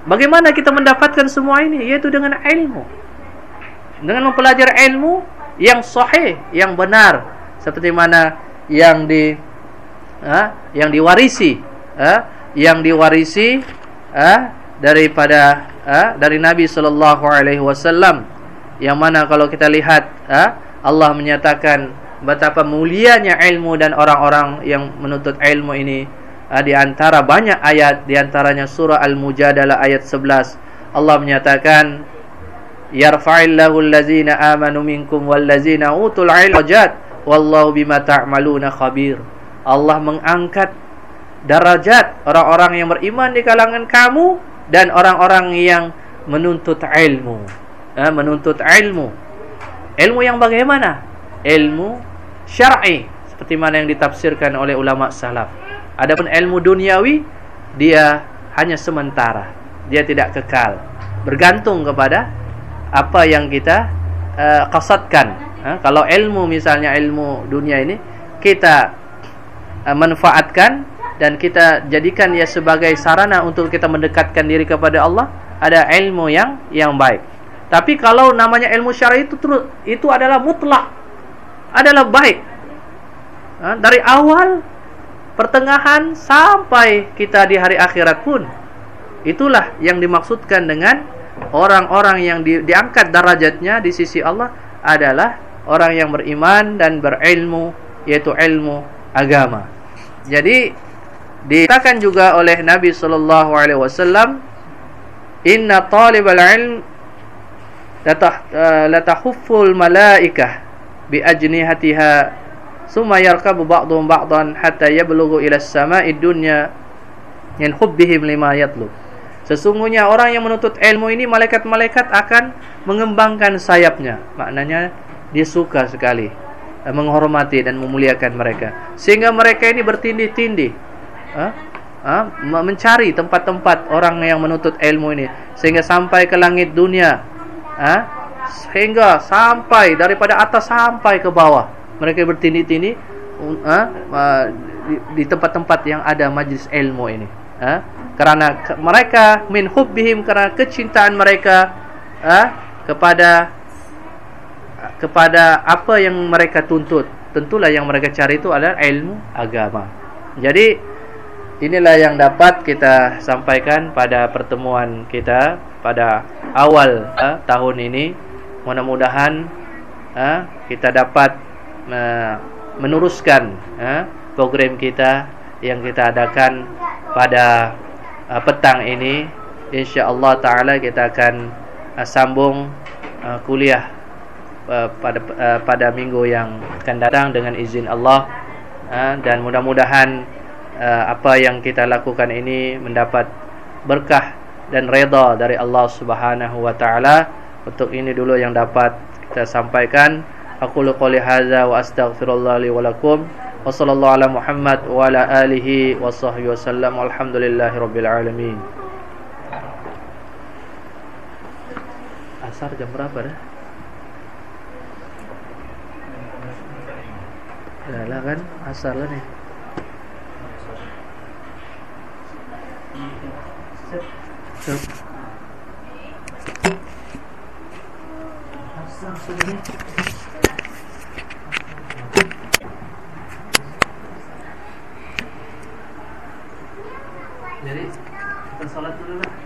Bagaimana kita mendapatkan semua ini? Yaitu dengan ilmu. Dengan mempelajari ilmu yang sahih, yang benar seperti mana yang di ha, yang diwarisi, ha, yang diwarisi ha, daripada ha, dari Nabi sallallahu alaihi wasallam yang mana kalau kita lihat ha, Allah menyatakan betapa mulianya ilmu dan orang-orang yang menuntut ilmu ini uh, di antara banyak ayat di antaranya surah al-mujadalah ayat 11 Allah menyatakan yarfa'illahu allazina amanu minkum wallazina utul ilma darajat wallahu bima ta'maluna khabir. Allah mengangkat darajat orang-orang yang beriman di kalangan kamu dan orang-orang yang menuntut ilmu. Uh, menuntut ilmu. Ilmu yang bagaimana? Ilmu syar'i seperti mana yang ditafsirkan oleh ulama salaf. Adapun ilmu duniawi dia hanya sementara, dia tidak kekal, bergantung kepada apa yang kita uh, qasadkan, Ha? Kalau ilmu misalnya ilmu dunia ini kita uh, manfaatkan dan kita jadikan ia sebagai sarana untuk kita mendekatkan diri kepada Allah, ada ilmu yang yang baik. Tapi kalau namanya ilmu syar'i itu itu adalah mutlak. Adalah baik. Ha? dari awal pertengahan sampai kita di hari akhirat pun itulah yang dimaksudkan dengan orang-orang yang di, diangkat derajatnya di sisi Allah adalah orang yang beriman dan berilmu yaitu ilmu agama. Jadi dikatakan juga oleh Nabi sallallahu alaihi wasallam inna talibal ilm la tahufful malaikah bi ajnihatiha summa yarkabu ba'dhum ba'dan hatta yablughu ila as-sama'i dunya min hubbihim lima yatlub Sesungguhnya orang yang menuntut ilmu ini malaikat-malaikat akan mengembangkan sayapnya. Maknanya dia suka sekali eh, menghormati dan memuliakan mereka. Sehingga mereka ini bertindih-tindih. Ha? Ha? mencari tempat-tempat orang yang menuntut ilmu ini sehingga sampai ke langit dunia. Sehingga sampai daripada atas sampai ke bawah. Mereka bertindih-tindih ha? di tempat-tempat yang ada majlis ilmu ini. Ha? kerana mereka min hubbihim kerana kecintaan mereka ah, kepada kepada apa yang mereka tuntut tentulah yang mereka cari itu adalah ilmu agama jadi inilah yang dapat kita sampaikan pada pertemuan kita pada awal ah, tahun ini mudah-mudahan ah, kita dapat ah, meneruskan ah, program kita yang kita adakan pada uh, petang ini. insya-Allah taala kita akan uh, sambung uh, kuliah uh, pada uh, pada minggu yang akan datang dengan izin Allah uh, dan mudah-mudahan uh, apa yang kita lakukan ini mendapat berkah dan redha dari Allah Subhanahu wa taala untuk ini dulu yang dapat kita sampaikan. Aku qouli hadza wa astaghfirullah li wa lakum. Wa sallallahu ala Muhammad wa ala alihi wa sahbihi wasallam walhamdulillahi rabbil alamin. Asar jam berapa dah? Dah lah kan asar lah ni. Asar sudah Jadi kita salat dulu lah